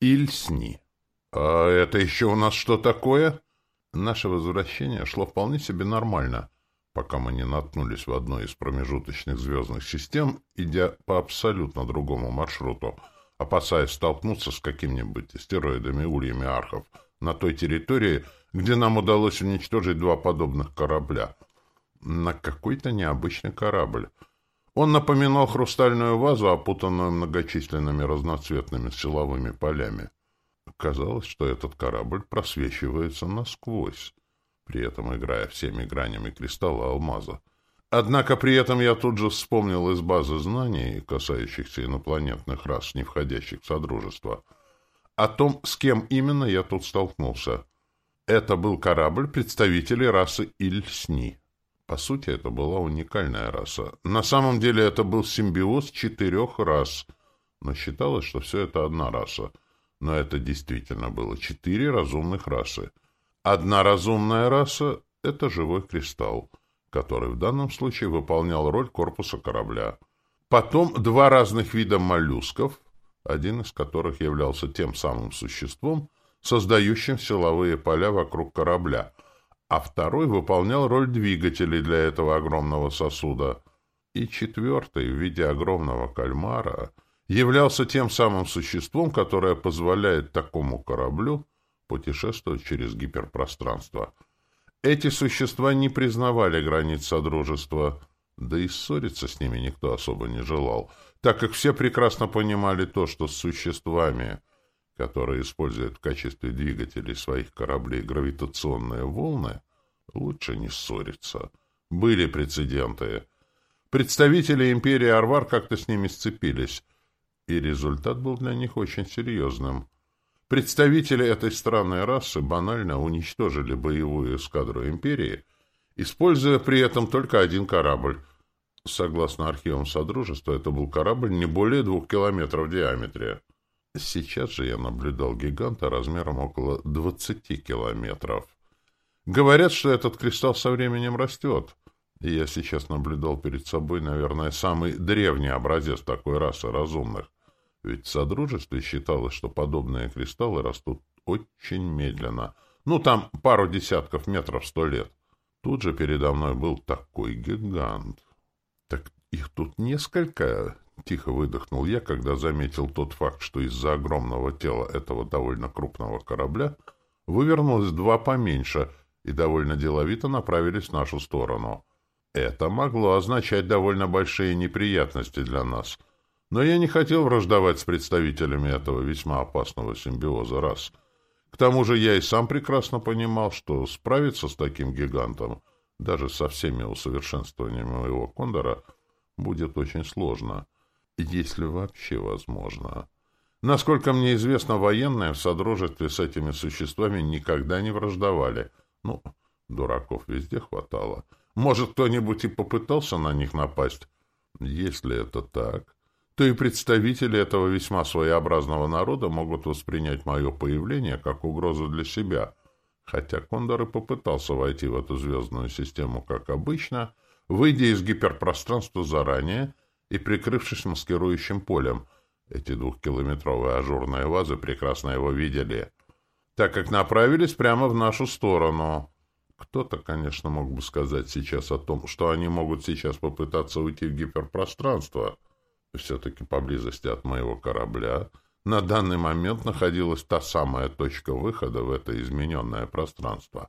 Ильсни. А это еще у нас что такое? Наше возвращение шло вполне себе нормально, пока мы не наткнулись в одной из промежуточных звездных систем, идя по абсолютно другому маршруту, опасаясь столкнуться с какими-нибудь астероидами ульями архов на той территории, где нам удалось уничтожить два подобных корабля. На какой-то необычный корабль. Он напоминал хрустальную вазу, опутанную многочисленными разноцветными силовыми полями. Казалось, что этот корабль просвечивается насквозь, при этом играя всеми гранями кристалла алмаза. Однако при этом я тут же вспомнил из базы знаний, касающихся инопланетных рас, не входящих в Содружество, о том, с кем именно я тут столкнулся. Это был корабль представителей расы Ильсни. По сути, это была уникальная раса. На самом деле это был симбиоз четырех рас, но считалось, что все это одна раса — но это действительно было четыре разумных расы. Одна разумная раса — это живой кристалл, который в данном случае выполнял роль корпуса корабля. Потом два разных вида моллюсков, один из которых являлся тем самым существом, создающим силовые поля вокруг корабля, а второй выполнял роль двигателей для этого огромного сосуда. И четвертый, в виде огромного кальмара — являлся тем самым существом, которое позволяет такому кораблю путешествовать через гиперпространство. Эти существа не признавали границ Содружества, да и ссориться с ними никто особо не желал, так как все прекрасно понимали то, что с существами, которые используют в качестве двигателей своих кораблей гравитационные волны, лучше не ссориться. Были прецеденты. Представители империи Арвар как-то с ними сцепились, и результат был для них очень серьезным. Представители этой странной расы банально уничтожили боевую эскадру империи, используя при этом только один корабль. Согласно архивам Содружества, это был корабль не более двух километров в диаметре. Сейчас же я наблюдал гиганта размером около двадцати километров. Говорят, что этот кристалл со временем растет. И я сейчас наблюдал перед собой, наверное, самый древний образец такой расы разумных. Ведь в Содружестве считалось, что подобные кристаллы растут очень медленно. Ну, там пару десятков метров сто лет. Тут же передо мной был такой гигант. Так их тут несколько? Тихо выдохнул я, когда заметил тот факт, что из-за огромного тела этого довольно крупного корабля вывернулось два поменьше и довольно деловито направились в нашу сторону. Это могло означать довольно большие неприятности для нас — но я не хотел враждовать с представителями этого весьма опасного симбиоза рас. К тому же я и сам прекрасно понимал, что справиться с таким гигантом, даже со всеми усовершенствованиями моего кондора, будет очень сложно, если вообще возможно. Насколько мне известно, военные в содружестве с этими существами никогда не враждовали. Ну, дураков везде хватало. Может, кто-нибудь и попытался на них напасть? Если это так, то и представители этого весьма своеобразного народа могут воспринять мое появление как угрозу для себя. Хотя Кондор и попытался войти в эту звездную систему, как обычно, выйдя из гиперпространства заранее и прикрывшись маскирующим полем. Эти двухкилометровые ажурные вазы прекрасно его видели, так как направились прямо в нашу сторону. Кто-то, конечно, мог бы сказать сейчас о том, что они могут сейчас попытаться уйти в гиперпространство — все-таки поблизости от моего корабля на данный момент находилась та самая точка выхода в это измененное пространство.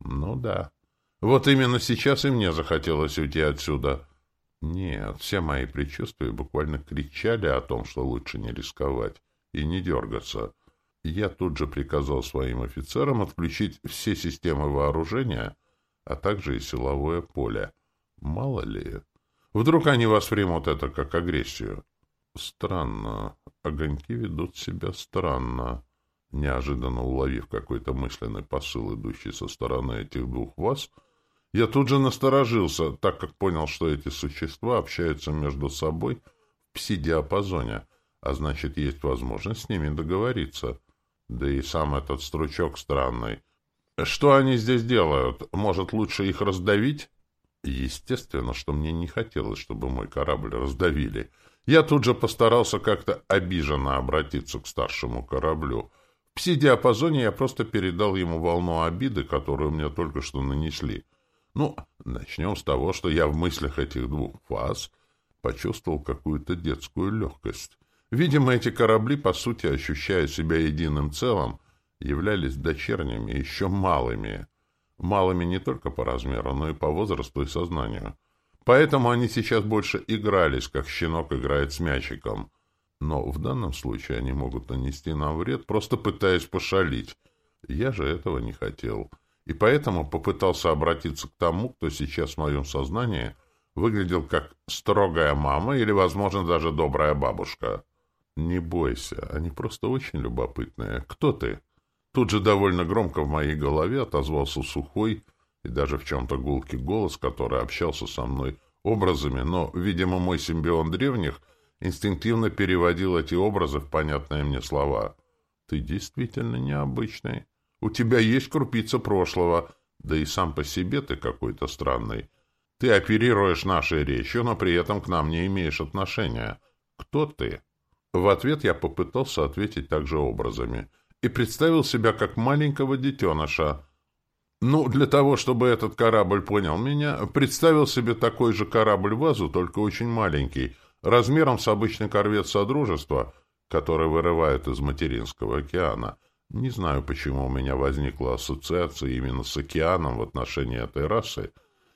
Ну да. Вот именно сейчас и мне захотелось уйти отсюда. Нет, все мои предчувствия буквально кричали о том, что лучше не рисковать и не дергаться. Я тут же приказал своим офицерам отключить все системы вооружения, а также и силовое поле. Мало ли... Вдруг они воспримут это как агрессию. Странно. Огоньки ведут себя странно. Неожиданно уловив какой-то мысленный посыл, идущий со стороны этих двух вас, я тут же насторожился, так как понял, что эти существа общаются между собой в пси-диапазоне, а значит, есть возможность с ними договориться. Да и сам этот стручок странный. Что они здесь делают? Может, лучше их раздавить? Естественно, что мне не хотелось, чтобы мой корабль раздавили. Я тут же постарался как-то обиженно обратиться к старшему кораблю. В пси-диапазоне я просто передал ему волну обиды, которую мне только что нанесли. Ну, начнем с того, что я в мыслях этих двух фаз почувствовал какую-то детскую легкость. Видимо, эти корабли, по сути, ощущая себя единым целым, являлись дочерними, еще малыми. Малыми не только по размеру, но и по возрасту и сознанию. Поэтому они сейчас больше игрались, как щенок играет с мячиком. Но в данном случае они могут нанести нам вред, просто пытаясь пошалить. Я же этого не хотел. И поэтому попытался обратиться к тому, кто сейчас в моем сознании выглядел как строгая мама или, возможно, даже добрая бабушка. «Не бойся, они просто очень любопытные. Кто ты?» Тут же довольно громко в моей голове отозвался сухой и даже в чем-то гулкий голос, который общался со мной образами, но, видимо, мой симбион древних инстинктивно переводил эти образы в понятные мне слова. «Ты действительно необычный. У тебя есть крупица прошлого, да и сам по себе ты какой-то странный. Ты оперируешь нашей речью, но при этом к нам не имеешь отношения. Кто ты?» В ответ я попытался ответить также образами — и представил себя как маленького детеныша. Ну, для того, чтобы этот корабль понял меня, представил себе такой же корабль-вазу, только очень маленький, размером с обычный корвет Содружества, который вырывают из материнского океана. Не знаю, почему у меня возникла ассоциация именно с океаном в отношении этой расы,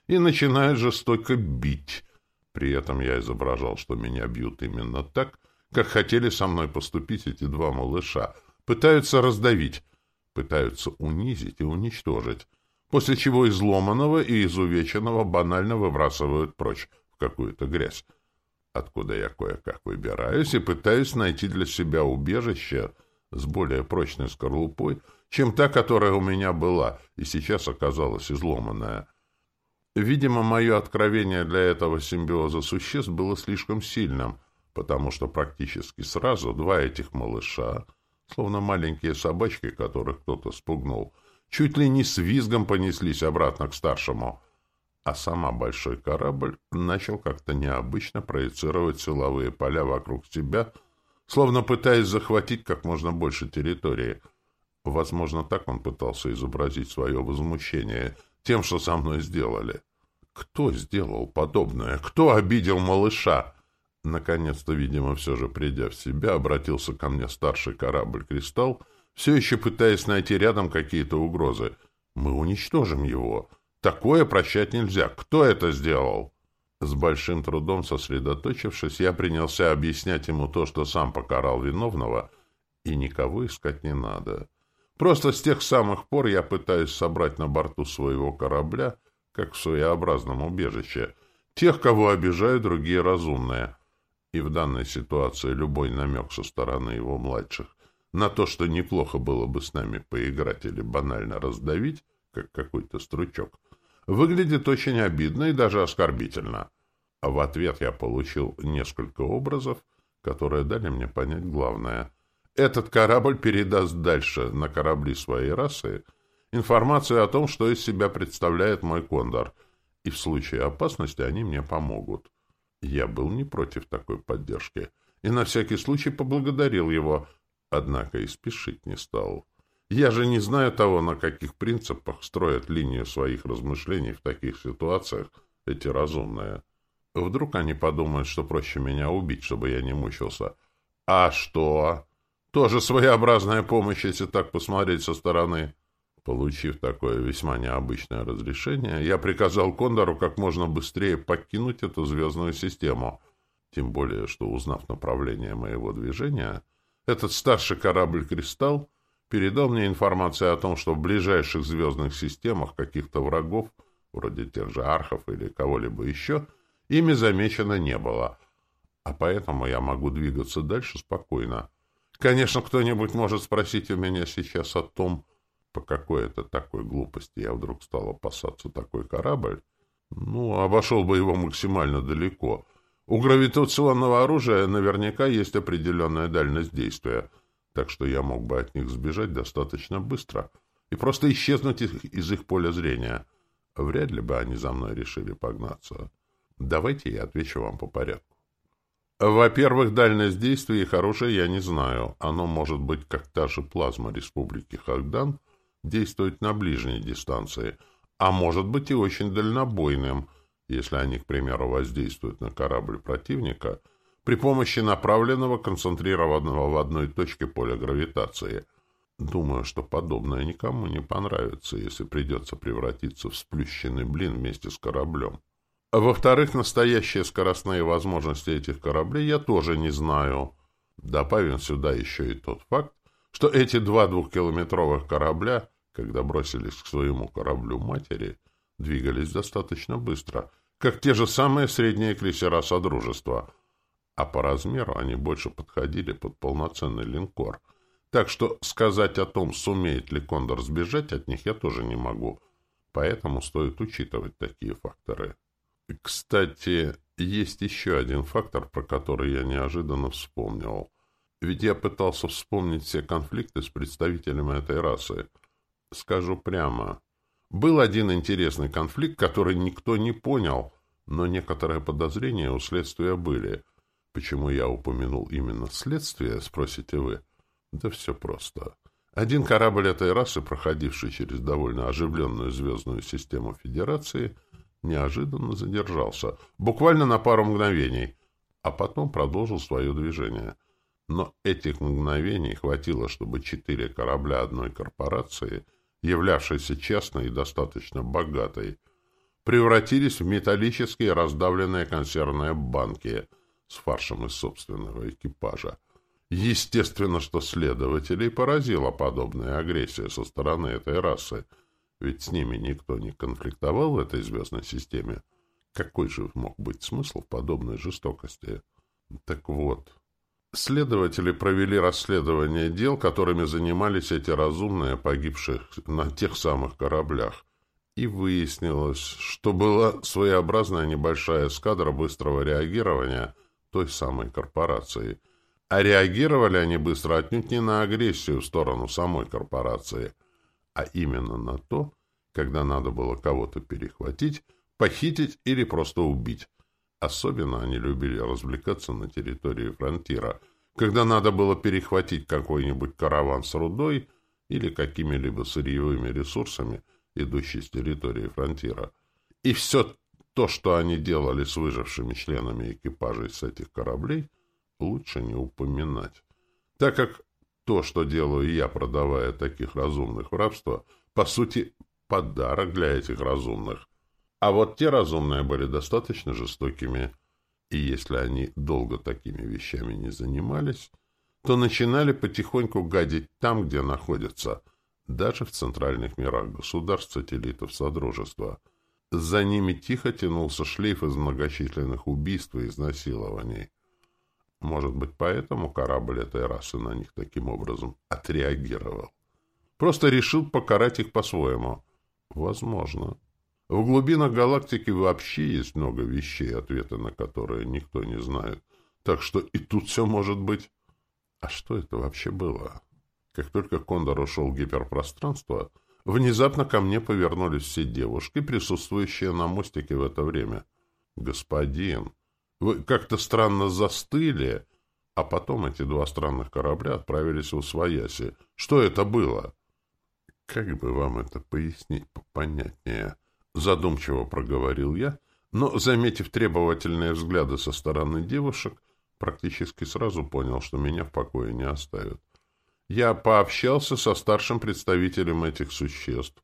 и начинает жестоко бить. При этом я изображал, что меня бьют именно так, как хотели со мной поступить эти два малыша — Пытаются раздавить, пытаются унизить и уничтожить, после чего изломанного и изувеченного банально выбрасывают прочь в какую-то грязь, откуда я кое-как выбираюсь и пытаюсь найти для себя убежище с более прочной скорлупой, чем та, которая у меня была и сейчас оказалась изломанная. Видимо, мое откровение для этого симбиоза существ было слишком сильным, потому что практически сразу два этих малыша — словно маленькие собачки, которых кто-то спугнул, чуть ли не с визгом понеслись обратно к старшему. А сама большой корабль начал как-то необычно проецировать силовые поля вокруг себя, словно пытаясь захватить как можно больше территории. Возможно, так он пытался изобразить свое возмущение тем, что со мной сделали. Кто сделал подобное? Кто обидел малыша? Наконец-то, видимо, все же придя в себя, обратился ко мне старший корабль «Кристалл», все еще пытаясь найти рядом какие-то угрозы. «Мы уничтожим его. Такое прощать нельзя. Кто это сделал?» С большим трудом сосредоточившись, я принялся объяснять ему то, что сам покарал виновного, и никого искать не надо. Просто с тех самых пор я пытаюсь собрать на борту своего корабля, как в своеобразном убежище, тех, кого обижают другие разумные — и в данной ситуации любой намек со стороны его младших на то, что неплохо было бы с нами поиграть или банально раздавить, как какой-то стручок, выглядит очень обидно и даже оскорбительно. А в ответ я получил несколько образов, которые дали мне понять главное. Этот корабль передаст дальше на корабли своей расы информацию о том, что из себя представляет мой кондор, и в случае опасности они мне помогут. Я был не против такой поддержки и на всякий случай поблагодарил его, однако и спешить не стал. Я же не знаю того, на каких принципах строят линию своих размышлений в таких ситуациях эти разумные. Вдруг они подумают, что проще меня убить, чтобы я не мучился. А что? Тоже своеобразная помощь, если так посмотреть со стороны. Получив такое весьма необычное разрешение, я приказал Кондору как можно быстрее покинуть эту звездную систему. Тем более, что, узнав направление моего движения, этот старший корабль «Кристалл» передал мне информацию о том, что в ближайших звездных системах каких-то врагов, вроде тех же архов или кого-либо еще, ими замечено не было. А поэтому я могу двигаться дальше спокойно. Конечно, кто-нибудь может спросить у меня сейчас о том, по какой-то такой глупости я вдруг стал опасаться такой корабль, ну, обошел бы его максимально далеко. У гравитационного оружия наверняка есть определенная дальность действия, так что я мог бы от них сбежать достаточно быстро и просто исчезнуть из их поля зрения. Вряд ли бы они за мной решили погнаться. Давайте я отвечу вам по порядку. Во-первых, дальность действия их оружия я не знаю. Оно может быть, как та же плазма Республики Хагдан, действовать на ближней дистанции, а может быть и очень дальнобойным, если они, к примеру, воздействуют на корабль противника при помощи направленного, концентрированного в одной точке поля гравитации. Думаю, что подобное никому не понравится, если придется превратиться в сплющенный блин вместе с кораблем. А во-вторых, настоящие скоростные возможности этих кораблей я тоже не знаю. Добавим сюда еще и тот факт, что эти два двухкилометровых корабля, когда бросились к своему кораблю матери, двигались достаточно быстро, как те же самые средние крейсера Содружества, а по размеру они больше подходили под полноценный линкор. Так что сказать о том, сумеет ли Кондор сбежать от них, я тоже не могу. Поэтому стоит учитывать такие факторы. Кстати, есть еще один фактор, про который я неожиданно вспомнил. Ведь я пытался вспомнить все конфликты с представителями этой расы. Скажу прямо. Был один интересный конфликт, который никто не понял, но некоторые подозрения у следствия были. Почему я упомянул именно следствие, спросите вы? Да все просто. Один корабль этой расы, проходивший через довольно оживленную звездную систему Федерации, неожиданно задержался, буквально на пару мгновений, а потом продолжил свое движение. Но этих мгновений хватило, чтобы четыре корабля одной корпорации, являвшейся частной и достаточно богатой, превратились в металлические раздавленные консервные банки с фаршем из собственного экипажа. Естественно, что следователей поразила подобная агрессия со стороны этой расы — ведь с ними никто не конфликтовал в этой звездной системе. Какой же мог быть смысл в подобной жестокости? Так вот, следователи провели расследование дел, которыми занимались эти разумные, погибшие на тех самых кораблях. И выяснилось, что была своеобразная небольшая эскадра быстрого реагирования той самой корпорации. А реагировали они быстро отнюдь не на агрессию в сторону самой корпорации – а именно на то, когда надо было кого-то перехватить, похитить или просто убить. Особенно они любили развлекаться на территории фронтира, когда надо было перехватить какой-нибудь караван с рудой или какими-либо сырьевыми ресурсами, идущий с территории фронтира. И все то, что они делали с выжившими членами экипажей с этих кораблей, лучше не упоминать, так как то, что делаю я, продавая таких разумных в рабство, по сути, подарок для этих разумных. А вот те разумные были достаточно жестокими, и если они долго такими вещами не занимались, то начинали потихоньку гадить там, где находятся, даже в центральных мирах государств-сателлитов Содружества. За ними тихо тянулся шлейф из многочисленных убийств и изнасилований. Может быть, поэтому корабль этой расы на них таким образом отреагировал. Просто решил покарать их по-своему. Возможно. В глубинах галактики вообще есть много вещей, ответы на которые никто не знает. Так что и тут все может быть. А что это вообще было? Как только Кондор ушел в гиперпространство, внезапно ко мне повернулись все девушки, присутствующие на мостике в это время. «Господин!» Вы как-то странно застыли, а потом эти два странных корабля отправились в Усвояси. Что это было? Как бы вам это пояснить попонятнее? Задумчиво проговорил я, но, заметив требовательные взгляды со стороны девушек, практически сразу понял, что меня в покое не оставят. Я пообщался со старшим представителем этих существ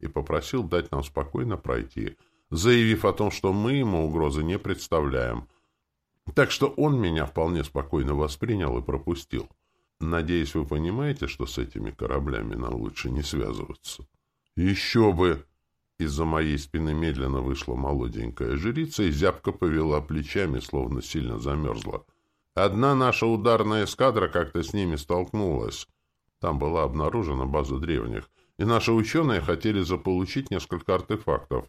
и попросил дать нам спокойно пройти, заявив о том, что мы ему угрозы не представляем — так что он меня вполне спокойно воспринял и пропустил. Надеюсь, вы понимаете, что с этими кораблями нам лучше не связываться. Еще бы! Из-за моей спины медленно вышла молоденькая жрица и зябко повела плечами, словно сильно замерзла. Одна наша ударная эскадра как-то с ними столкнулась. Там была обнаружена база древних, и наши ученые хотели заполучить несколько артефактов.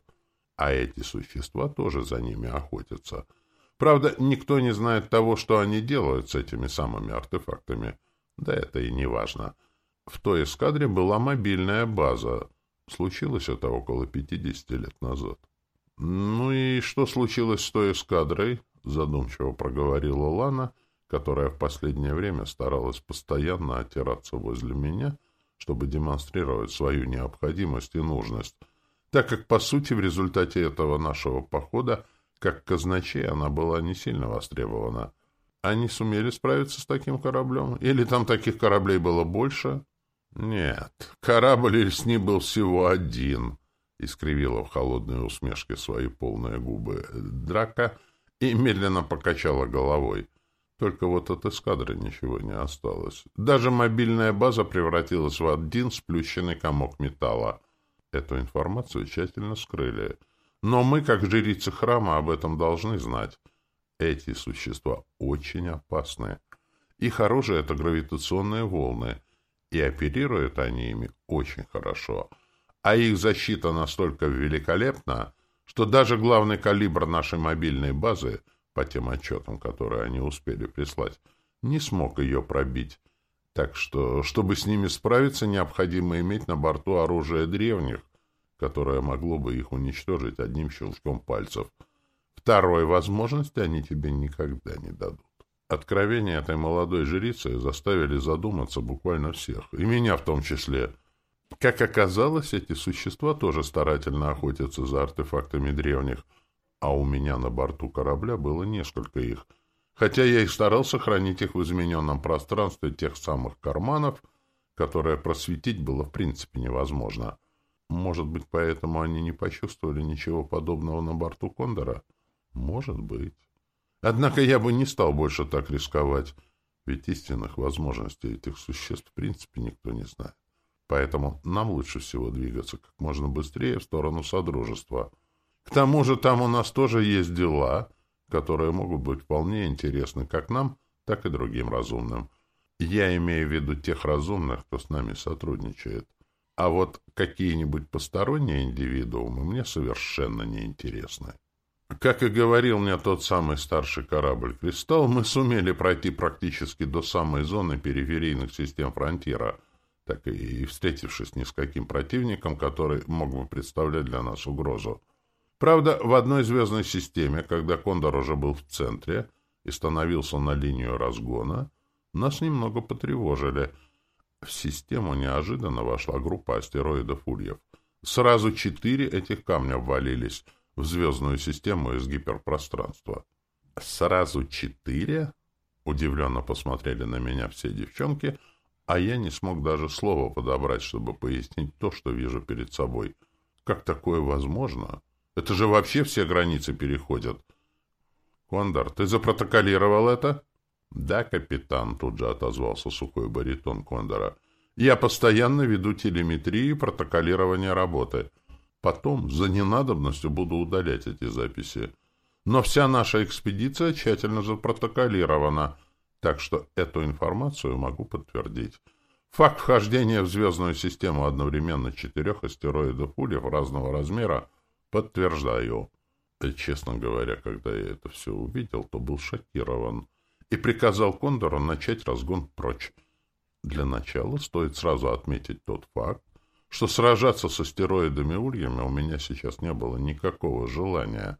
А эти существа тоже за ними охотятся — Правда, никто не знает того, что они делают с этими самыми артефактами. Да это и не важно. В той эскадре была мобильная база. Случилось это около 50 лет назад. Ну и что случилось с той эскадрой? — задумчиво проговорила Лана, которая в последнее время старалась постоянно отираться возле меня, чтобы демонстрировать свою необходимость и нужность, так как, по сути, в результате этого нашего похода, как казначей, она была не сильно востребована. Они сумели справиться с таким кораблем? Или там таких кораблей было больше? Нет, корабль ним был всего один, — искривила в холодной усмешке свои полные губы драка и медленно покачала головой. Только вот от эскадры ничего не осталось. Даже мобильная база превратилась в один сплющенный комок металла. Эту информацию тщательно скрыли. Но мы, как жрицы храма, об этом должны знать. Эти существа очень опасны. Их оружие — это гравитационные волны, и оперируют они ими очень хорошо. А их защита настолько великолепна, что даже главный калибр нашей мобильной базы, по тем отчетам, которые они успели прислать, не смог ее пробить. Так что, чтобы с ними справиться, необходимо иметь на борту оружие древних, которое могло бы их уничтожить одним щелчком пальцев — Второй возможности они тебе никогда не дадут. Откровения этой молодой жрицы заставили задуматься буквально всех, и меня в том числе. Как оказалось, эти существа тоже старательно охотятся за артефактами древних, а у меня на борту корабля было несколько их, хотя я и старался хранить их в измененном пространстве тех самых карманов, которые просветить было в принципе невозможно. Может быть, поэтому они не почувствовали ничего подобного на борту Кондора? — может быть. Однако я бы не стал больше так рисковать, ведь истинных возможностей этих существ в принципе никто не знает. Поэтому нам лучше всего двигаться как можно быстрее в сторону Содружества. К тому же там у нас тоже есть дела, которые могут быть вполне интересны как нам, так и другим разумным. Я имею в виду тех разумных, кто с нами сотрудничает. А вот какие-нибудь посторонние индивидуумы мне совершенно не интересны. Как и говорил мне тот самый старший корабль «Кристалл», мы сумели пройти практически до самой зоны периферийных систем фронтира, так и встретившись ни с каким противником, который мог бы представлять для нас угрозу. Правда, в одной звездной системе, когда Кондор уже был в центре и становился на линию разгона, нас немного потревожили. В систему неожиданно вошла группа астероидов Ульев. Сразу четыре этих камня ввалились — в звездную систему из гиперпространства. «Сразу четыре?» — удивленно посмотрели на меня все девчонки, а я не смог даже слова подобрать, чтобы пояснить то, что вижу перед собой. «Как такое возможно? Это же вообще все границы переходят!» «Кондор, ты запротоколировал это?» «Да, капитан», — тут же отозвался сухой баритон Кондора. «Я постоянно веду телеметрию и протоколирование работы. Потом, за ненадобностью, буду удалять эти записи. Но вся наша экспедиция тщательно запротоколирована, так что эту информацию могу подтвердить. Факт вхождения в звездную систему одновременно четырех астероидов Ульев разного размера подтверждаю. И, честно говоря, когда я это все увидел, то был шокирован и приказал Кондору начать разгон прочь. Для начала стоит сразу отметить тот факт, что сражаться с астероидами Ульями у меня сейчас не было никакого желания.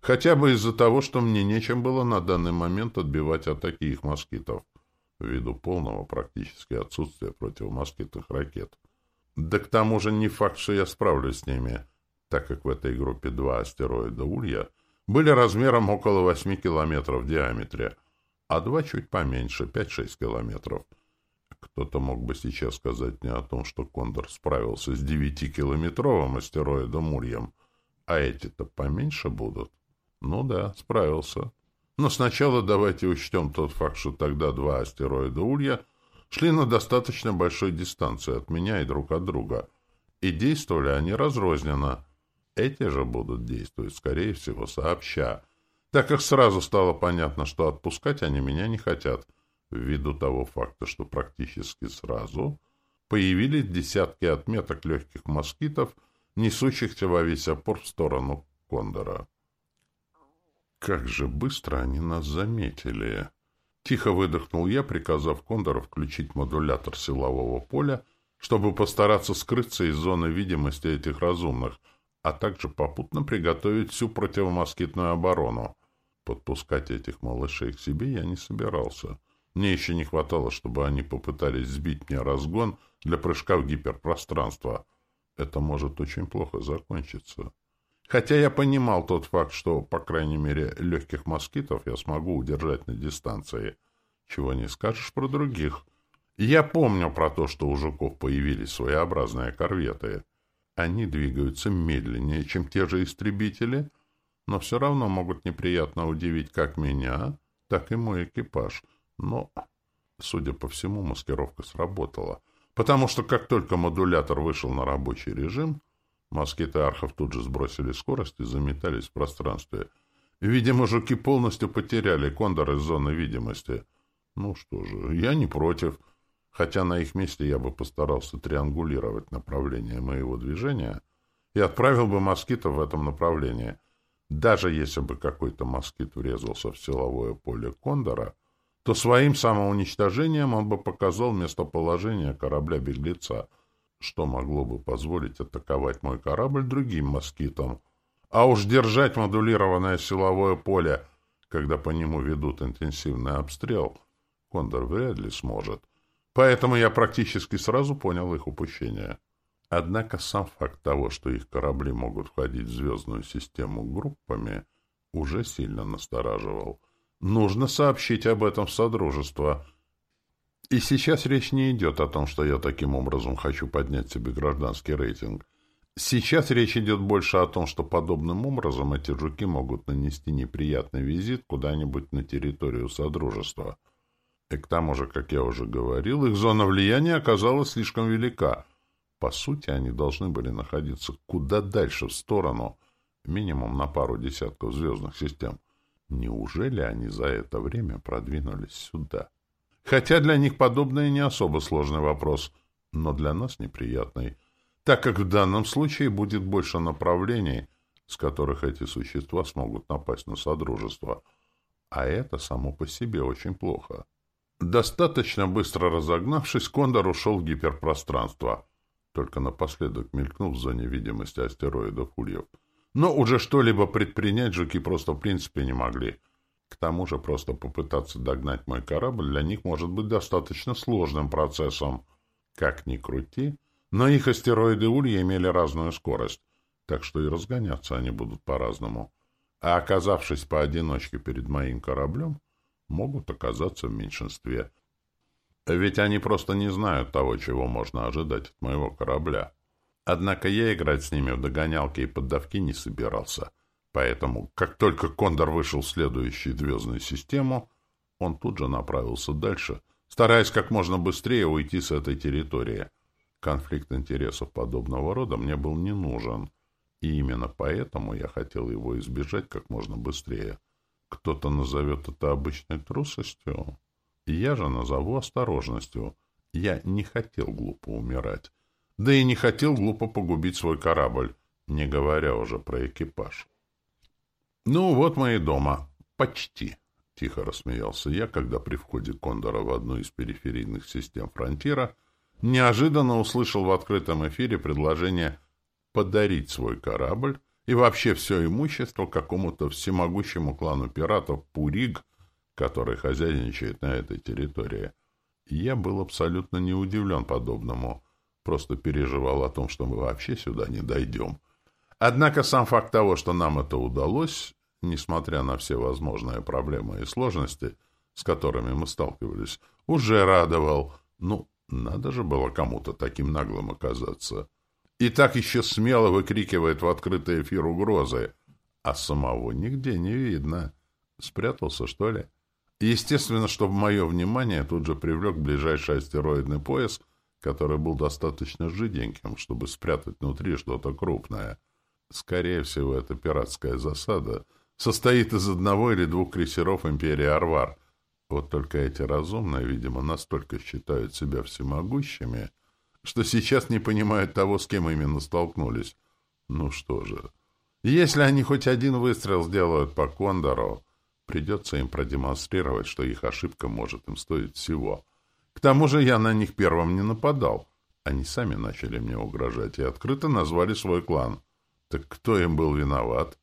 Хотя бы из-за того, что мне нечем было на данный момент отбивать атаки их москитов, ввиду полного практически отсутствия противомоскитных ракет. Да к тому же не факт, что я справлюсь с ними, так как в этой группе два астероида Улья были размером около 8 километров в диаметре, а два чуть поменьше, 5-6 километров — кто-то мог бы сейчас сказать мне о том, что Кондор справился с девятикилометровым астероидом Ульем, а эти-то поменьше будут. Ну да, справился. Но сначала давайте учтем тот факт, что тогда два астероида Улья шли на достаточно большой дистанции от меня и друг от друга, и действовали они разрозненно. Эти же будут действовать, скорее всего, сообща, так как сразу стало понятно, что отпускать они меня не хотят — ввиду того факта, что практически сразу появились десятки отметок легких москитов, несущихся во весь опор в сторону Кондора. Как же быстро они нас заметили! Тихо выдохнул я, приказав Кондору включить модулятор силового поля, чтобы постараться скрыться из зоны видимости этих разумных, а также попутно приготовить всю противомоскитную оборону. Подпускать этих малышей к себе я не собирался. Мне еще не хватало, чтобы они попытались сбить мне разгон для прыжка в гиперпространство. Это может очень плохо закончиться. Хотя я понимал тот факт, что, по крайней мере, легких москитов я смогу удержать на дистанции. Чего не скажешь про других. Я помню про то, что у жуков появились своеобразные корветы. Они двигаются медленнее, чем те же истребители, но все равно могут неприятно удивить как меня, так и мой экипаж. Но, судя по всему, маскировка сработала, потому что как только модулятор вышел на рабочий режим, Москиты архов тут же сбросили скорость и заметались в пространстве. Видимо, жуки полностью потеряли кондор из зоны видимости. Ну что же, я не против. Хотя на их месте я бы постарался триангулировать направление моего движения и отправил бы москитов в этом направлении. Даже если бы какой-то москит врезался в силовое поле кондора, то своим самоуничтожением он бы показал местоположение корабля-беглеца — что могло бы позволить атаковать мой корабль другим москитом. А уж держать модулированное силовое поле, когда по нему ведут интенсивный обстрел, Кондор вряд ли сможет. Поэтому я практически сразу понял их упущение. Однако сам факт того, что их корабли могут входить в звездную систему группами, уже сильно настораживал. Нужно сообщить об этом в Содружество — и сейчас речь не идет о том, что я таким образом хочу поднять себе гражданский рейтинг. Сейчас речь идет больше о том, что подобным образом эти жуки могут нанести неприятный визит куда-нибудь на территорию Содружества. И к тому же, как я уже говорил, их зона влияния оказалась слишком велика. По сути, они должны были находиться куда дальше в сторону, минимум на пару десятков звездных систем. Неужели они за это время продвинулись сюда? Хотя для них подобное не особо сложный вопрос, но для нас неприятный, так как в данном случае будет больше направлений, с которых эти существа смогут напасть на Содружество. А это само по себе очень плохо. Достаточно быстро разогнавшись, Кондор ушел в гиперпространство, только напоследок мелькнув в зоне видимости астероидов Ульев. Но уже что-либо предпринять жуки просто в принципе не могли — к тому же просто попытаться догнать мой корабль для них может быть достаточно сложным процессом. Как ни крути, но их астероиды Улья имели разную скорость, так что и разгоняться они будут по-разному. А оказавшись поодиночке перед моим кораблем, могут оказаться в меньшинстве. Ведь они просто не знают того, чего можно ожидать от моего корабля. Однако я играть с ними в догонялки и поддавки не собирался — Поэтому, как только Кондор вышел в следующую звездную систему, он тут же направился дальше, стараясь как можно быстрее уйти с этой территории. Конфликт интересов подобного рода мне был не нужен, и именно поэтому я хотел его избежать как можно быстрее. Кто-то назовет это обычной трусостью, я же назову осторожностью. Я не хотел глупо умирать, да и не хотел глупо погубить свой корабль, не говоря уже про экипаж. «Ну, вот мы и дома. Почти», — тихо рассмеялся я, когда при входе Кондора в одну из периферийных систем «Фронтира» неожиданно услышал в открытом эфире предложение подарить свой корабль и вообще все имущество какому-то всемогущему клану пиратов Пуриг, который хозяйничает на этой территории. я был абсолютно не удивлен подобному, просто переживал о том, что мы вообще сюда не дойдем. Однако сам факт того, что нам это удалось, несмотря на все возможные проблемы и сложности, с которыми мы сталкивались, уже радовал. Ну, надо же было кому-то таким наглым оказаться. И так еще смело выкрикивает в открытый эфир угрозы, а самого нигде не видно. Спрятался, что ли? Естественно, чтобы мое внимание тут же привлек ближайший астероидный пояс, который был достаточно жиденьким, чтобы спрятать внутри что-то крупное — Скорее всего, это пиратская засада состоит из одного или двух крейсеров империи Арвар. Вот только эти разумные, видимо, настолько считают себя всемогущими, что сейчас не понимают того, с кем именно столкнулись. Ну что же, если они хоть один выстрел сделают по Кондору, придется им продемонстрировать, что их ошибка может им стоить всего. К тому же я на них первым не нападал. Они сами начали мне угрожать и открыто назвали свой клан — так кто им был виноват?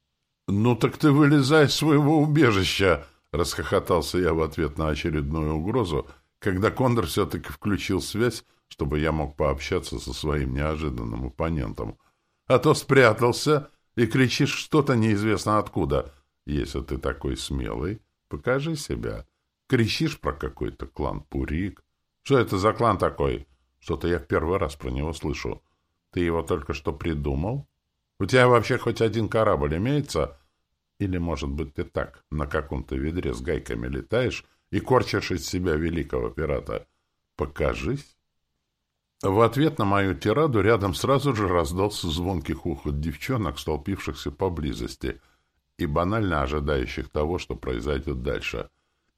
«Ну так ты вылезай из своего убежища!» — расхохотался я в ответ на очередную угрозу, когда Кондор все-таки включил связь, чтобы я мог пообщаться со своим неожиданным оппонентом. «А то спрятался и кричишь что-то неизвестно откуда. Если ты такой смелый, покажи себя. Кричишь про какой-то клан Пурик. Что это за клан такой? Что-то я в первый раз про него слышу. Ты его только что придумал?» У тебя вообще хоть один корабль имеется? Или, может быть, ты так, на каком-то ведре с гайками летаешь и корчишь из себя великого пирата? Покажись. В ответ на мою тираду рядом сразу же раздался звонкий хохот девчонок, столпившихся поблизости и банально ожидающих того, что произойдет дальше.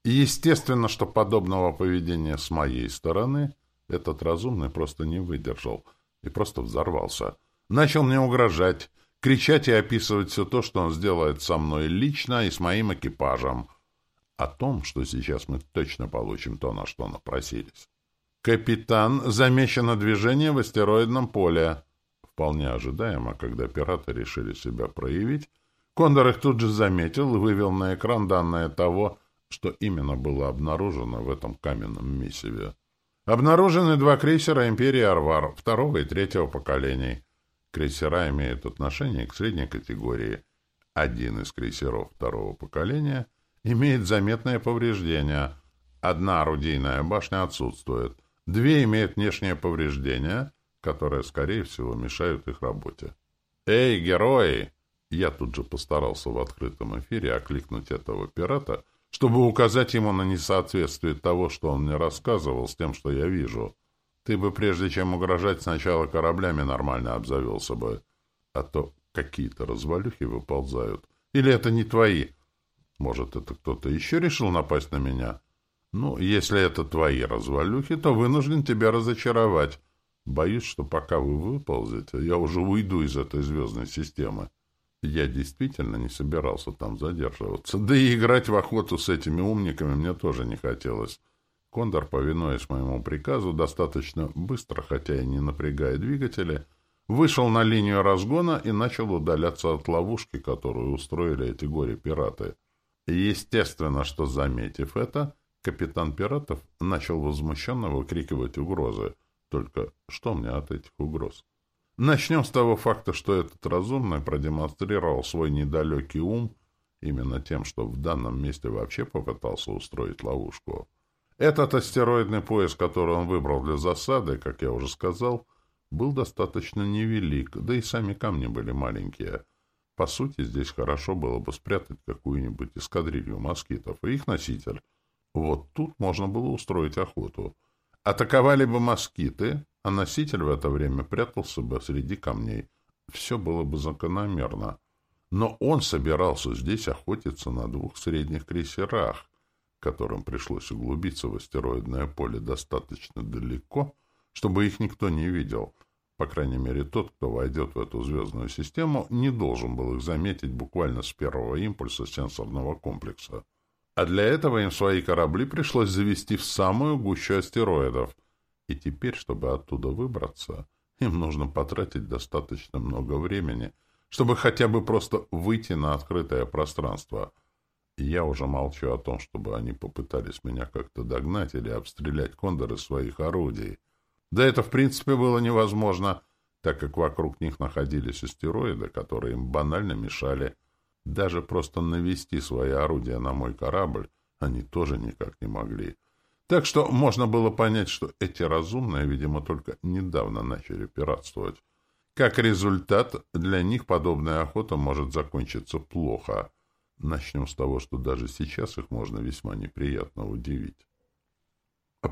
И естественно, что подобного поведения с моей стороны этот разумный просто не выдержал и просто взорвался — Начал мне угрожать, кричать и описывать все то, что он сделает со мной лично и с моим экипажем. О том, что сейчас мы точно получим то, на что напросились. «Капитан, замечено движение в астероидном поле». Вполне ожидаемо, когда пираты решили себя проявить, Кондор их тут же заметил и вывел на экран данные того, что именно было обнаружено в этом каменном месиве. Обнаружены два крейсера «Империи Арвар» второго и третьего поколений. Крейсера имеют отношение к средней категории. Один из крейсеров второго поколения имеет заметное повреждение. Одна орудийная башня отсутствует. Две имеют внешнее повреждение, которое, скорее всего, мешают их работе. «Эй, герои!» Я тут же постарался в открытом эфире окликнуть этого пирата, чтобы указать ему на несоответствие того, что он мне рассказывал, с тем, что я вижу. Ты бы, прежде чем угрожать, сначала кораблями нормально обзавелся бы. А то какие-то развалюхи выползают. Или это не твои? Может, это кто-то еще решил напасть на меня? Ну, если это твои развалюхи, то вынужден тебя разочаровать. Боюсь, что пока вы выползете, я уже уйду из этой звездной системы. Я действительно не собирался там задерживаться. Да и играть в охоту с этими умниками мне тоже не хотелось. Кондор, повинуясь моему приказу, достаточно быстро, хотя и не напрягая двигатели, вышел на линию разгона и начал удаляться от ловушки, которую устроили эти горе-пираты. Естественно, что, заметив это, капитан пиратов начал возмущенно выкрикивать угрозы. Только что мне от этих угроз? Начнем с того факта, что этот разумный продемонстрировал свой недалекий ум именно тем, что в данном месте вообще попытался устроить ловушку. Этот астероидный пояс, который он выбрал для засады, как я уже сказал, был достаточно невелик, да и сами камни были маленькие. По сути, здесь хорошо было бы спрятать какую-нибудь эскадрилью москитов и их носитель. Вот тут можно было устроить охоту. Атаковали бы москиты, а носитель в это время прятался бы среди камней. Все было бы закономерно. Но он собирался здесь охотиться на двух средних крейсерах, которым пришлось углубиться в астероидное поле достаточно далеко, чтобы их никто не видел. По крайней мере, тот, кто войдет в эту звездную систему, не должен был их заметить буквально с первого импульса сенсорного комплекса. А для этого им свои корабли пришлось завести в самую гущу астероидов. И теперь, чтобы оттуда выбраться, им нужно потратить достаточно много времени, чтобы хотя бы просто выйти на открытое пространство — я уже молчу о том, чтобы они попытались меня как-то догнать или обстрелять кондоры своих орудий. Да это, в принципе, было невозможно, так как вокруг них находились астероиды, которые им банально мешали. Даже просто навести свои орудия на мой корабль они тоже никак не могли. Так что можно было понять, что эти разумные, видимо, только недавно начали пиратствовать. Как результат, для них подобная охота может закончиться плохо — Начнем с того, что даже сейчас их можно весьма неприятно удивить.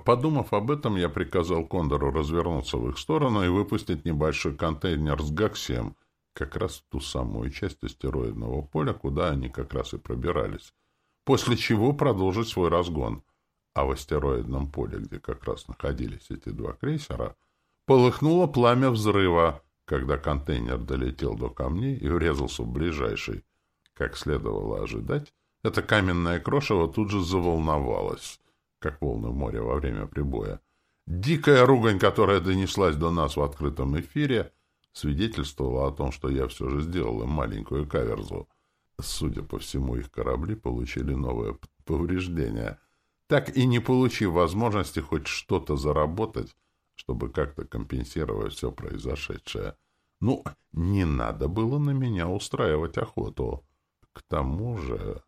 Подумав об этом, я приказал Кондору развернуться в их сторону и выпустить небольшой контейнер с гаксием как раз в ту самую часть астероидного поля, куда они как раз и пробирались, после чего продолжить свой разгон. А в астероидном поле, где как раз находились эти два крейсера, полыхнуло пламя взрыва, когда контейнер долетел до камней и врезался в ближайший. Как следовало ожидать, это каменное крошево тут же заволновалось, как волны моря во время прибоя. Дикая ругань, которая донеслась до нас в открытом эфире, свидетельствовала о том, что я все же сделал им маленькую каверзу. Судя по всему, их корабли получили новое повреждение, так и не получив возможности хоть что-то заработать, чтобы как-то компенсировать все произошедшее. Ну, не надо было на меня устраивать охоту. К тому же,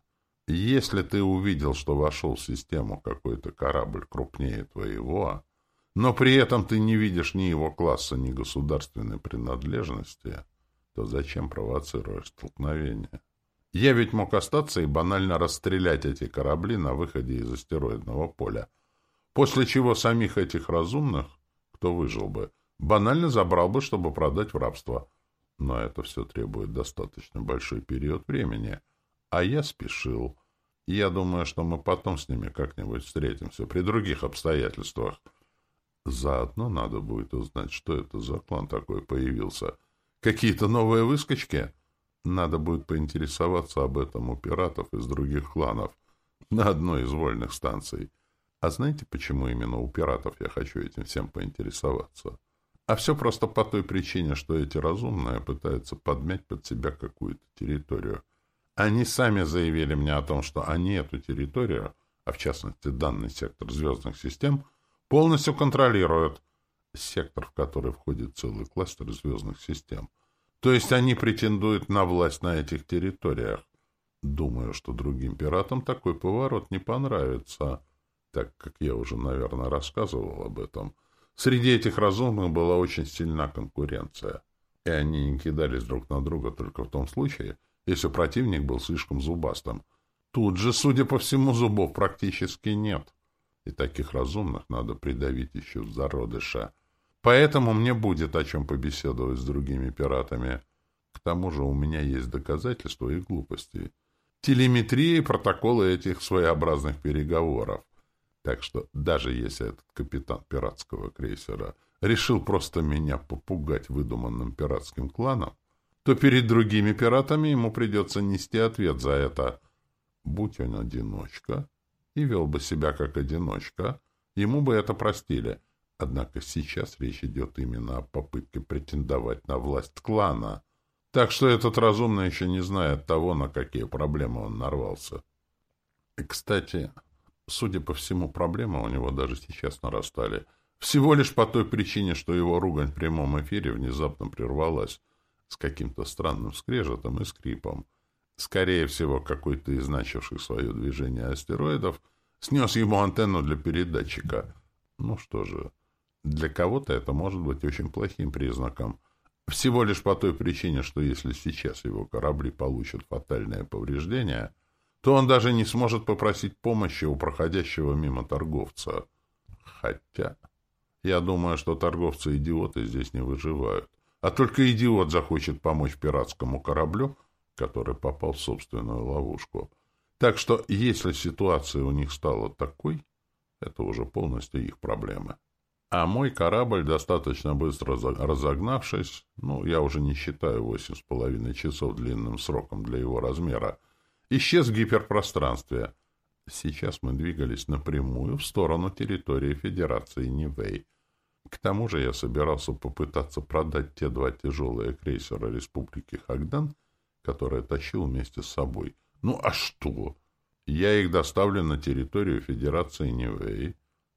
если ты увидел, что вошел в систему какой-то корабль крупнее твоего, но при этом ты не видишь ни его класса, ни государственной принадлежности, то зачем провоцировать столкновение? Я ведь мог остаться и банально расстрелять эти корабли на выходе из астероидного поля, после чего самих этих разумных, кто выжил бы, банально забрал бы, чтобы продать в рабство. Но это все требует достаточно большой период времени. А я спешил. Я думаю, что мы потом с ними как-нибудь встретимся при других обстоятельствах. Заодно надо будет узнать, что это за клан такой появился. Какие-то новые выскочки? Надо будет поинтересоваться об этом у пиратов из других кланов на одной из вольных станций. А знаете, почему именно у пиратов я хочу этим всем поинтересоваться? А все просто по той причине, что эти разумные пытаются подмять под себя какую-то территорию. Они сами заявили мне о том, что они эту территорию, а в частности данный сектор звездных систем, полностью контролируют. Сектор, в который входит целый кластер звездных систем. То есть они претендуют на власть на этих территориях. Думаю, что другим пиратам такой поворот не понравится, так как я уже, наверное, рассказывал об этом — Среди этих разумных была очень сильна конкуренция, и они не кидались друг на друга только в том случае, если противник был слишком зубастым. Тут же, судя по всему, зубов практически нет, и таких разумных надо придавить еще в зародыша. Поэтому мне будет о чем побеседовать с другими пиратами. К тому же у меня есть доказательства их глупостей. Телеметрия и протоколы этих своеобразных переговоров. Так что даже если этот капитан пиратского крейсера решил просто меня попугать выдуманным пиратским кланом, то перед другими пиратами ему придется нести ответ за это. Будь он одиночка и вел бы себя как одиночка, ему бы это простили. Однако сейчас речь идет именно о попытке претендовать на власть клана. Так что этот разумный еще не знает того, на какие проблемы он нарвался. И, кстати, Судя по всему, проблемы у него даже сейчас нарастали. Всего лишь по той причине, что его ругань в прямом эфире внезапно прервалась с каким-то странным скрежетом и скрипом. Скорее всего, какой-то из начавших свое движение астероидов снес ему антенну для передатчика. Ну что же, для кого-то это может быть очень плохим признаком. Всего лишь по той причине, что если сейчас его корабли получат фатальное повреждение — то он даже не сможет попросить помощи у проходящего мимо торговца. Хотя, я думаю, что торговцы-идиоты здесь не выживают. А только идиот захочет помочь пиратскому кораблю, который попал в собственную ловушку. Так что, если ситуация у них стала такой, это уже полностью их проблема. А мой корабль, достаточно быстро разогнавшись, ну, я уже не считаю восемь с половиной часов длинным сроком для его размера, исчез в гиперпространстве. Сейчас мы двигались напрямую в сторону территории Федерации Нивэй. К тому же я собирался попытаться продать те два тяжелые крейсера Республики Хагдан, которые тащил вместе с собой. Ну а что? Я их доставлю на территорию Федерации Нивэй,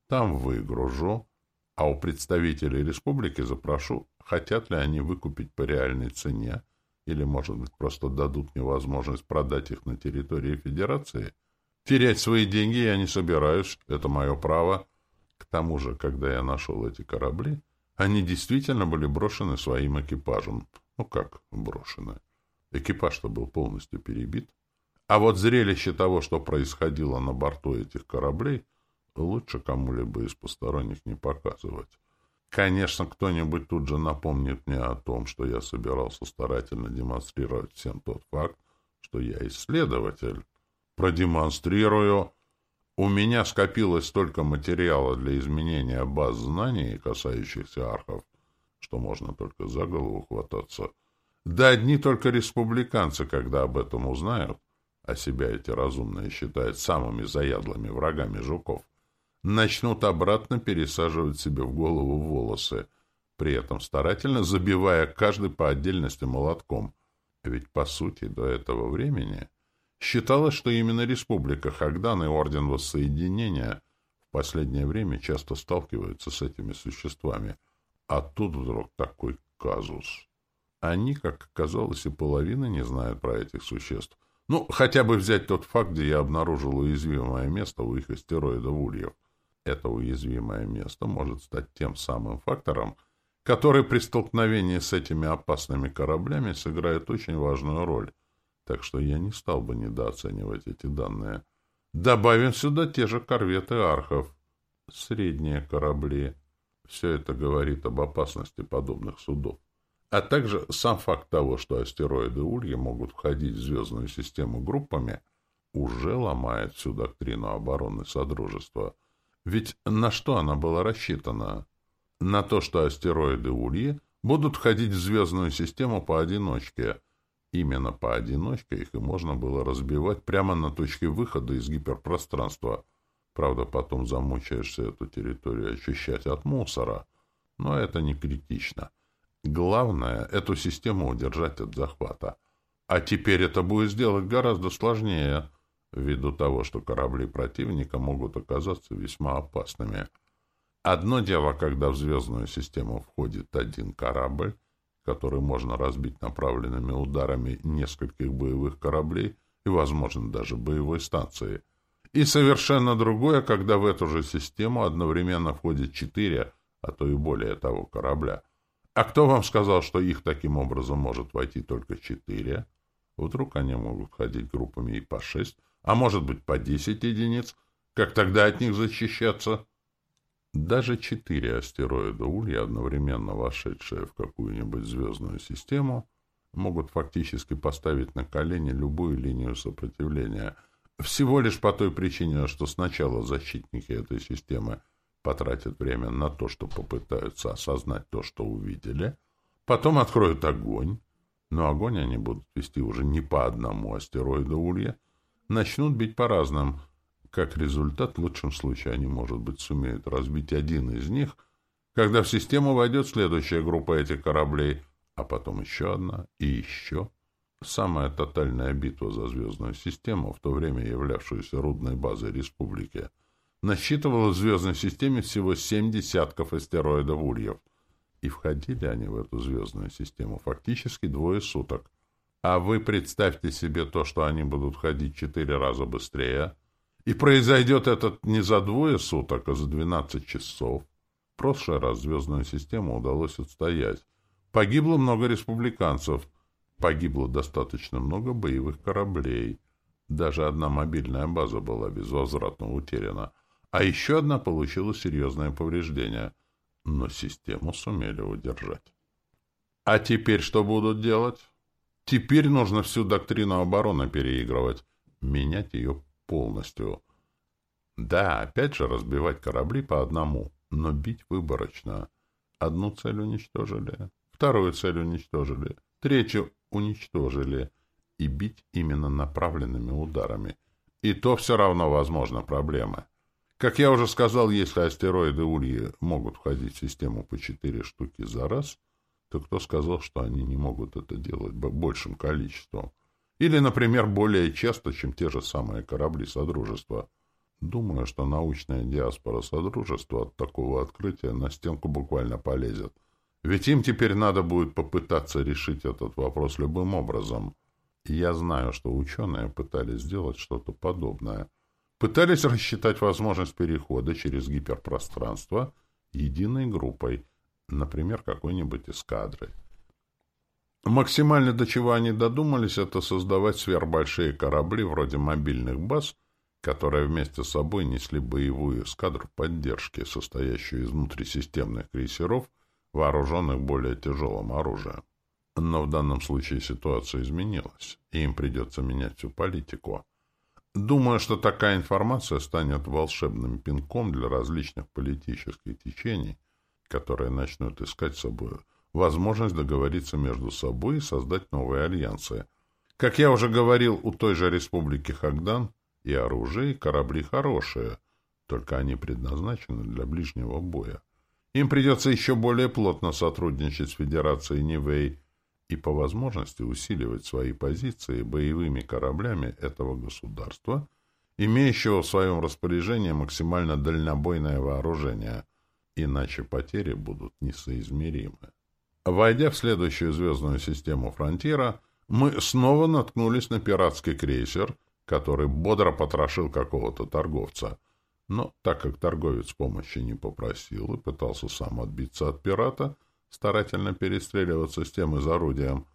там выгружу, а у представителей республики запрошу, хотят ли они выкупить по реальной цене, или, может быть, просто дадут мне возможность продать их на территории Федерации? Терять свои деньги я не собираюсь, это мое право. К тому же, когда я нашел эти корабли, они действительно были брошены своим экипажем. Ну как брошены? Экипаж-то был полностью перебит. А вот зрелище того, что происходило на борту этих кораблей, лучше кому-либо из посторонних не показывать. Конечно, кто-нибудь тут же напомнит мне о том, что я собирался старательно демонстрировать всем тот факт, что я исследователь. Продемонстрирую. У меня скопилось столько материала для изменения баз знаний, касающихся архов, что можно только за голову хвататься. Да одни только республиканцы, когда об этом узнают, а себя эти разумные считают самыми заядлыми врагами жуков, начнут обратно пересаживать себе в голову волосы, при этом старательно забивая каждый по отдельности молотком. Ведь, по сути, до этого времени Считалось, что именно Республика Хагдан и Орден Воссоединения в последнее время часто сталкиваются с этими существами. А тут вдруг такой казус. Они, как оказалось, и половины не знают про этих существ. Ну, хотя бы взять тот факт, где я обнаружил уязвимое место у их астероидов Ульев. Это уязвимое место может стать тем самым фактором, который при столкновении с этими опасными кораблями сыграет очень важную роль. Так что я не стал бы недооценивать эти данные. Добавим сюда те же корветы архов, средние корабли. Все это говорит об опасности подобных судов. А также сам факт того, что астероиды Улья могут входить в звездную систему группами, уже ломает всю доктрину обороны Содружества. Ведь на что она была рассчитана? На то, что астероиды Ульи будут входить в звездную систему поодиночке. Именно поодиночке их и можно было разбивать прямо на точке выхода из гиперпространства. Правда, потом замучаешься эту территорию очищать от мусора. Но это не критично. Главное — эту систему удержать от захвата. А теперь это будет сделать гораздо сложнее, ввиду того, что корабли противника могут оказаться весьма опасными. Одно дело, когда в звездную систему входит один корабль, который можно разбить направленными ударами нескольких боевых кораблей и, возможно, даже боевой станции. И совершенно другое, когда в эту же систему одновременно входит четыре, а то и более того корабля. А кто вам сказал, что их таким образом может войти только четыре? Вдруг они могут ходить группами и по шесть, а может быть по десять единиц. Как тогда от них защищаться? Даже четыре астероида Улья, одновременно вошедшие в какую-нибудь звездную систему, могут фактически поставить на колени любую линию сопротивления, всего лишь по той причине, что сначала защитники этой системы потратят время на то, что попытаются осознать то, что увидели, потом откроют огонь, но огонь они будут вести уже не по одному астероиду Улья, начнут бить по разным. Как результат, в лучшем случае они, может быть, сумеют разбить один из них, когда в систему войдет следующая группа этих кораблей, а потом еще одна и еще. Самая тотальная битва за звездную систему, в то время являвшуюся рудной базой республики, насчитывала в звездной системе всего семь десятков астероидов Ульев, и входили они в эту звездную систему фактически двое суток. А вы представьте себе то, что они будут ходить четыре раза быстрее. И произойдет это не за двое суток, а за двенадцать часов. В прошлый раз звездную систему удалось отстоять. Погибло много республиканцев. Погибло достаточно много боевых кораблей. Даже одна мобильная база была безвозвратно утеряна. А еще одна получила серьезное повреждение. Но систему сумели удержать. А теперь что будут делать? Теперь нужно всю доктрину обороны переигрывать, менять ее полностью. Да, опять же разбивать корабли по одному, но бить выборочно. Одну цель уничтожили, вторую цель уничтожили, третью уничтожили. И бить именно направленными ударами. И то все равно возможно проблемы. Как я уже сказал, если астероиды Ульи могут входить в систему по четыре штуки за раз — то кто сказал, что они не могут это делать большим количеством? Или, например, более часто, чем те же самые корабли Содружества? Думаю, что научная диаспора Содружества от такого открытия на стенку буквально полезет. Ведь им теперь надо будет попытаться решить этот вопрос любым образом. И я знаю, что ученые пытались сделать что-то подобное. Пытались рассчитать возможность перехода через гиперпространство единой группой — например, какой-нибудь эскадры. Максимально до чего они додумались, это создавать сверхбольшие корабли вроде мобильных баз, которые вместе с собой несли боевую эскадру поддержки, состоящую из внутрисистемных крейсеров, вооруженных более тяжелым оружием. Но в данном случае ситуация изменилась, и им придется менять всю политику. Думаю, что такая информация станет волшебным пинком для различных политических течений, которые начнут искать собой возможность договориться между собой и создать новые альянсы. Как я уже говорил, у той же республики Хагдан и оружие, и корабли хорошие, только они предназначены для ближнего боя. Им придется еще более плотно сотрудничать с Федерацией Нивей, и по возможности усиливать свои позиции боевыми кораблями этого государства, имеющего в своем распоряжении максимально дальнобойное вооружение, иначе потери будут несоизмеримы. Войдя в следующую звездную систему «Фронтира», мы снова наткнулись на пиратский крейсер, который бодро потрошил какого-то торговца. Но так как торговец помощи не попросил и пытался сам отбиться от пирата, старательно перестреливаясь с тем из орудий,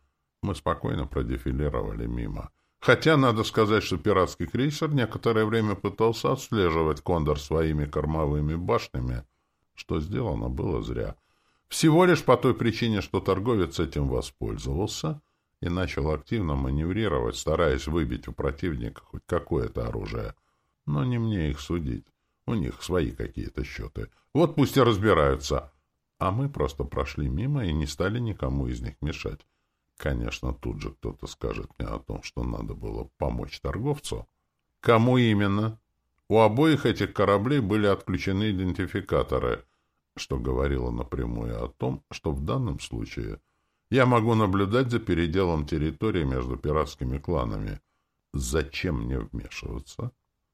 мы спокойно продефилировали мимо. Хотя надо сказать, что пиратский крейсер некоторое время пытался отслеживать «Кондор» своими кормовыми башнями, что сделано было зря. Всего лишь по той причине, что торговец этим воспользовался и начал активно маневрировать, стараясь выбить у противника хоть какое-то оружие. Но не мне их судить. У них свои какие-то счеты. Вот пусть и разбираются. А мы просто прошли мимо и не стали никому из них мешать. Конечно, тут же кто-то скажет мне о том, что надо было помочь торговцу. Кому именно? У обоих этих кораблей были отключены идентификаторы, что говорило напрямую о том, что в данном случае я могу наблюдать за переделом территории между пиратскими кланами. Зачем мне вмешиваться?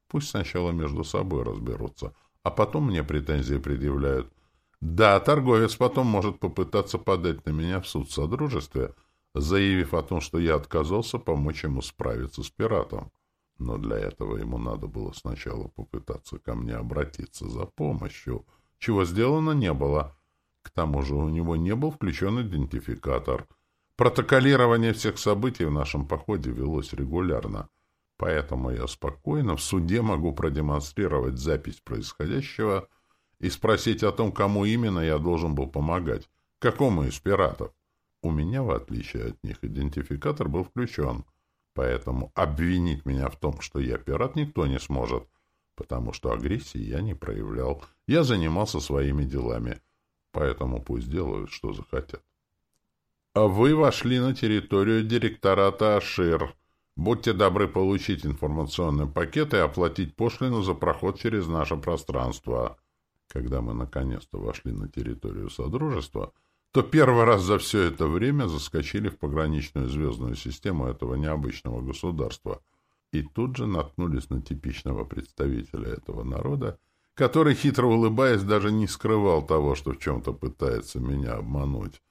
Пусть сначала между собой разберутся, а потом мне претензии предъявляют. Да, торговец потом может попытаться подать на меня в суд Содружестве, заявив о том, что я отказался помочь ему справиться с пиратом. Но для этого ему надо было сначала попытаться ко мне обратиться за помощью, чего сделано не было. К тому же у него не был включен идентификатор. Протоколирование всех событий в нашем походе велось регулярно. Поэтому я спокойно в суде могу продемонстрировать запись происходящего и спросить о том, кому именно я должен был помогать, какому из пиратов. У меня, в отличие от них, идентификатор был включен, поэтому обвинить меня в том, что я пират, никто не сможет, потому что агрессии я не проявлял. Я занимался своими делами, поэтому пусть делают, что захотят. А вы вошли на территорию директората Ашир, Будьте добры получить информационный пакет и оплатить пошлину за проход через наше пространство. Когда мы наконец-то вошли на территорию Содружества, то первый раз за все это время заскочили в пограничную звездную систему этого необычного государства и тут же наткнулись на типичного представителя этого народа, который, хитро улыбаясь, даже не скрывал того, что в чем-то пытается меня обмануть.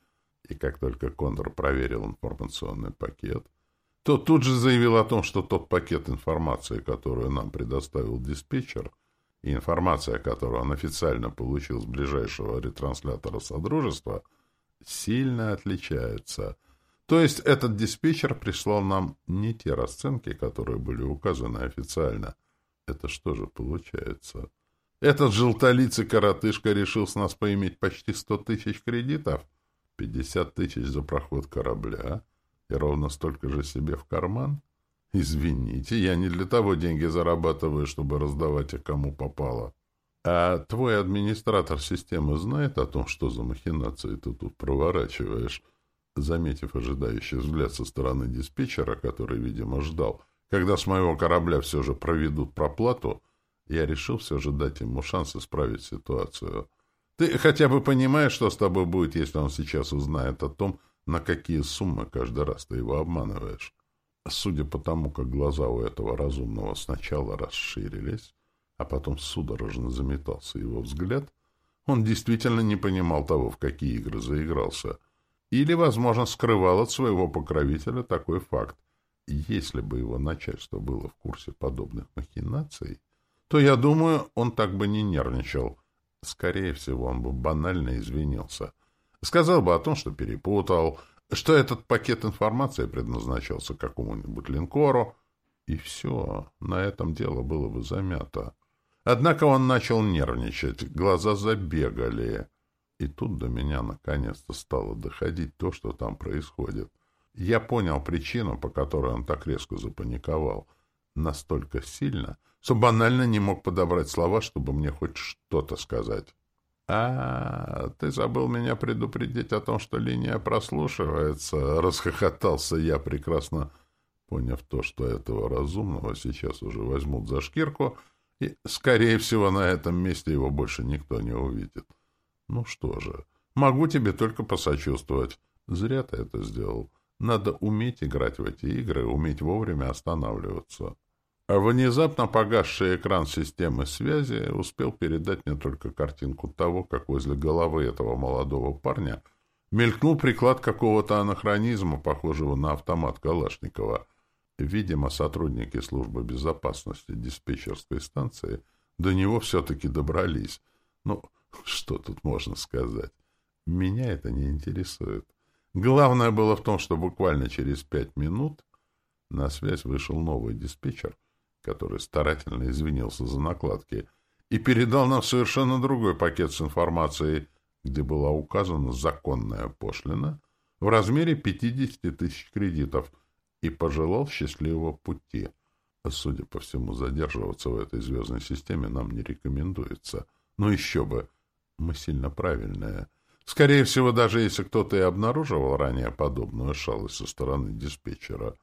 И как только Кондор проверил информационный пакет, то тут же заявил о том, что тот пакет информации, которую нам предоставил диспетчер, и информация, которую он официально получил с ближайшего ретранслятора Содружества, сильно отличается. То есть этот диспетчер прислал нам не те расценки, которые были указаны официально. Это что же получается? Этот желтолицый коротышка решил с нас поиметь почти сто тысяч кредитов, пятьдесят тысяч за проход корабля, и ровно столько же себе в карман? Извините, я не для того деньги зарабатываю, чтобы раздавать их кому попало. А твой администратор системы знает о том, что за махинации ты тут проворачиваешь? Заметив ожидающий взгляд со стороны диспетчера, который, видимо, ждал, когда с моего корабля все же проведут проплату, я решил все же дать ему шанс исправить ситуацию. Ты хотя бы понимаешь, что с тобой будет, если он сейчас узнает о том, на какие суммы каждый раз ты его обманываешь. Судя по тому, как глаза у этого разумного сначала расширились, а потом судорожно заметался его взгляд, он действительно не понимал того, в какие игры заигрался. Или, возможно, скрывал от своего покровителя такой факт. Если бы его начальство было в курсе подобных махинаций, то, я думаю, он так бы не нервничал. Скорее всего, он бы банально извинился — Сказал бы о том, что перепутал, что этот пакет информации предназначался какому-нибудь линкору, и все, на этом дело было бы замято. Однако он начал нервничать, глаза забегали. И тут до меня наконец-то стало доходить то, что там происходит. Я понял причину, по которой он так резко запаниковал. Настолько сильно, что банально не мог подобрать слова, чтобы мне хоть что-то сказать. «А, ты забыл меня предупредить о том, что линия прослушивается», — расхохотался я, прекрасно поняв то, что этого разумного сейчас уже возьмут за шкирку, и, скорее всего, на этом месте его больше никто не увидит. «Ну что же, могу тебе только посочувствовать. Зря ты это сделал. Надо уметь играть в эти игры, уметь вовремя останавливаться. А внезапно погасший экран системы связи успел передать мне только картинку того, как возле головы этого молодого парня мелькнул приклад какого-то анахронизма, похожего на автомат Калашникова. Видимо, сотрудники службы безопасности диспетчерской станции до него все-таки добрались. Ну, что тут можно сказать? Меня это не интересует. Главное было в том, что буквально через пять минут на связь вышел новый диспетчер, который старательно извинился за накладки и передал нам совершенно другой пакет с информацией, где была указана законная пошлина в размере 50 тысяч кредитов и пожелал счастливого пути. Судя по всему, задерживаться в этой звездной системе нам не рекомендуется. Но еще бы, мы сильно правильные — Скорее всего, даже если кто-то и обнаруживал ранее подобную шалость со стороны диспетчера,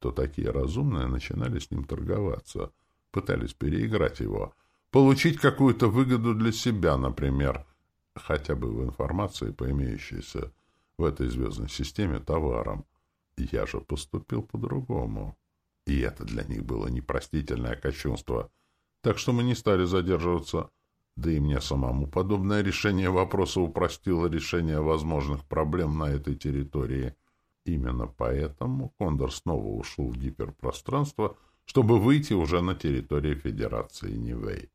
то такие разумные начинали с ним торговаться, пытались переиграть его, получить какую-то выгоду для себя, например, хотя бы в информации, по имеющейся в этой звездной системе товаром. Я же поступил по-другому. И это для них было непростительное кощунство. Так что мы не стали задерживаться да и мне самому подобное решение вопроса упростило решение возможных проблем на этой территории. Именно поэтому Кондор снова ушел в гиперпространство, чтобы выйти уже на территории Федерации Нивэй.